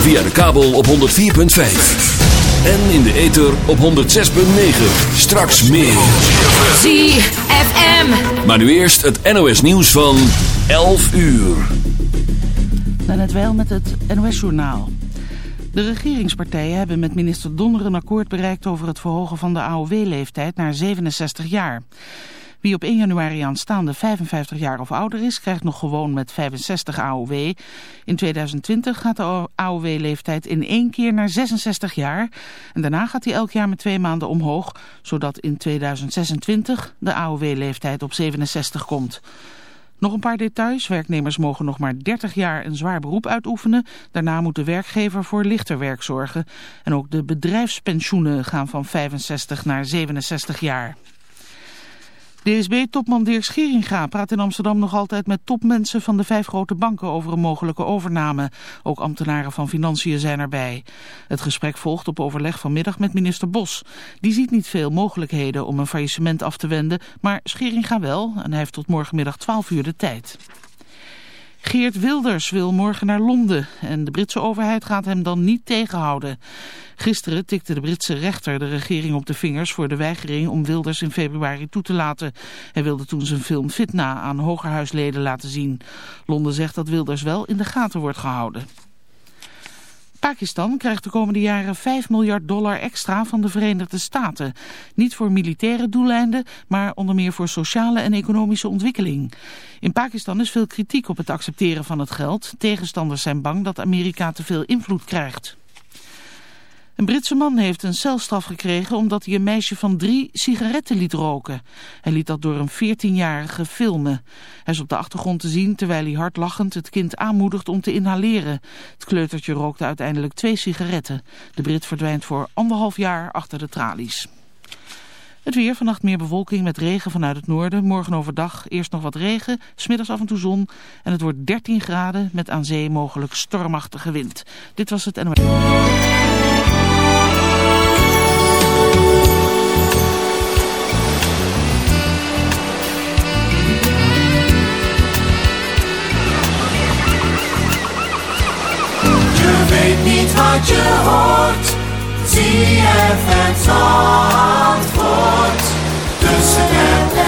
Via de kabel op 104.5. En in de ether op 106.9. Straks meer. ZFM. Maar nu eerst het NOS nieuws van 11 uur. Net wel met het NOS-journaal. De regeringspartijen hebben met minister Donner een akkoord bereikt over het verhogen van de AOW-leeftijd naar 67 jaar. Wie op 1 januari aanstaande 55 jaar of ouder is, krijgt nog gewoon met 65 AOW. In 2020 gaat de AOW-leeftijd in één keer naar 66 jaar. En daarna gaat hij elk jaar met twee maanden omhoog, zodat in 2026 de AOW-leeftijd op 67 komt. Nog een paar details. Werknemers mogen nog maar 30 jaar een zwaar beroep uitoefenen. Daarna moet de werkgever voor lichter werk zorgen. En ook de bedrijfspensioenen gaan van 65 naar 67 jaar. DSB-topman Dirk Scheringa praat in Amsterdam nog altijd met topmensen van de vijf grote banken over een mogelijke overname. Ook ambtenaren van Financiën zijn erbij. Het gesprek volgt op overleg vanmiddag met minister Bos. Die ziet niet veel mogelijkheden om een faillissement af te wenden, maar Scheringa wel en hij heeft tot morgenmiddag 12 uur de tijd. Geert Wilders wil morgen naar Londen en de Britse overheid gaat hem dan niet tegenhouden. Gisteren tikte de Britse rechter de regering op de vingers voor de weigering om Wilders in februari toe te laten. Hij wilde toen zijn film Fitna aan hogerhuisleden laten zien. Londen zegt dat Wilders wel in de gaten wordt gehouden. Pakistan krijgt de komende jaren 5 miljard dollar extra van de Verenigde Staten. Niet voor militaire doeleinden, maar onder meer voor sociale en economische ontwikkeling. In Pakistan is veel kritiek op het accepteren van het geld. Tegenstanders zijn bang dat Amerika te veel invloed krijgt. Een Britse man heeft een celstraf gekregen omdat hij een meisje van drie sigaretten liet roken. Hij liet dat door een 14-jarige filmen. Hij is op de achtergrond te zien terwijl hij hardlachend het kind aanmoedigt om te inhaleren. Het kleutertje rookte uiteindelijk twee sigaretten. De Brit verdwijnt voor anderhalf jaar achter de tralies. Het weer, vannacht meer bewolking met regen vanuit het noorden. Morgen overdag eerst nog wat regen, smiddags af en toe zon. En het wordt 13 graden met aan zee mogelijk stormachtige wind. Dit was het NOS. Wat je hoort. ZFM Zandvoort. Tussen app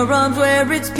your arms where it's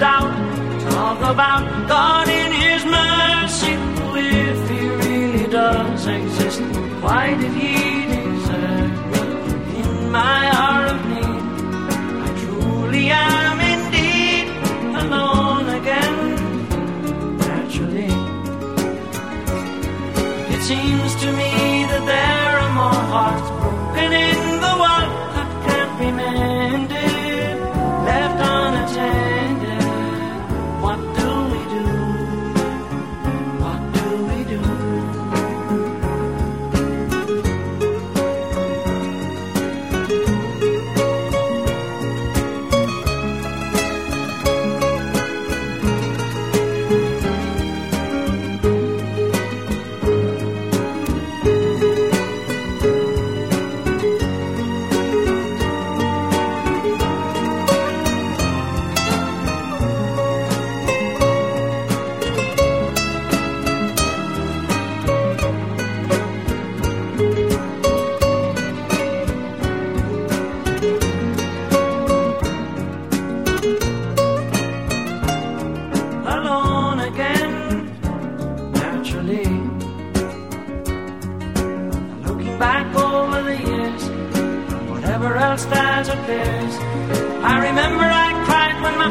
doubt. Talk about God in His mercy, if He really does exist. Why did He desert me in my hour of need? I truly am indeed alone again. Naturally, it seems to me that there are more hearts broken in the world that can't be made.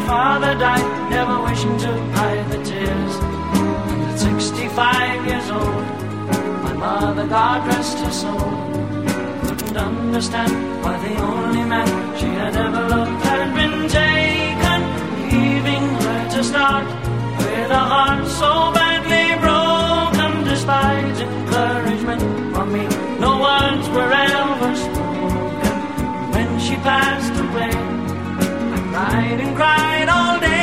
Father died, never wishing to hide the tears. At 65 years old, my mother, God rest her soul, couldn't understand why the only man she had ever loved had been taken, leaving her to start with a heart so badly broken, despite encouragement from me. No words were ever spoken when she passed away. Cried and cried all day,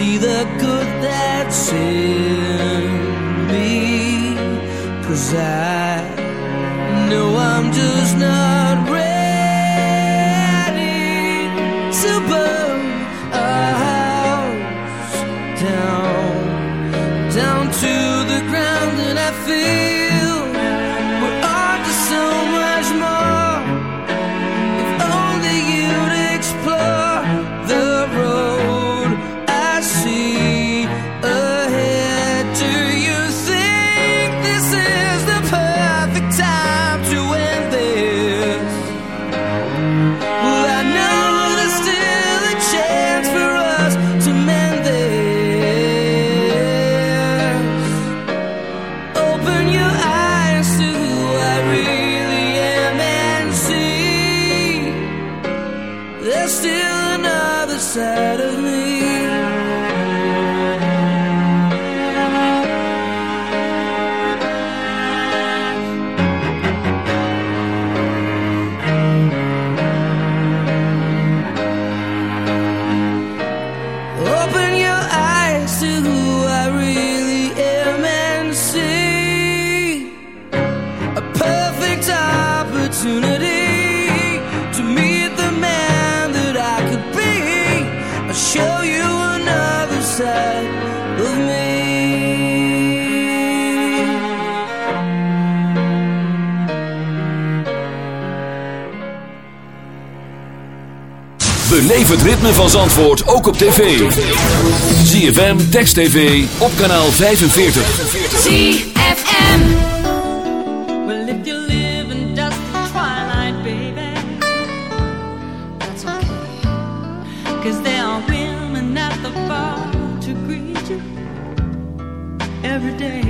see the good that's in me. Cause I know I'm just not ritme van Zandvoort ook op tv. ZFM, Text TV, op kanaal 45. ZFM. Well, if you live in dusty twilight, baby, That's okay. cause there are women at the bar to greet you every day.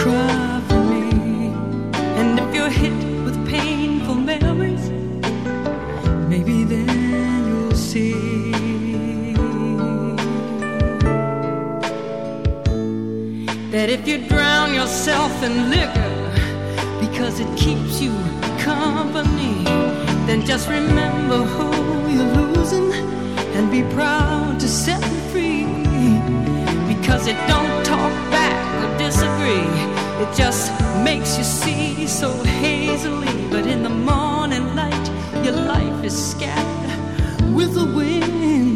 cry for me, and if you're hit with painful memories, maybe then you'll see. That if you drown yourself in liquor because it keeps you company, then just remember who you're losing and be proud to set them free. Because it don't talk back disagree. It just makes you see so hazily. But in the morning light, your life is scattered with the wind,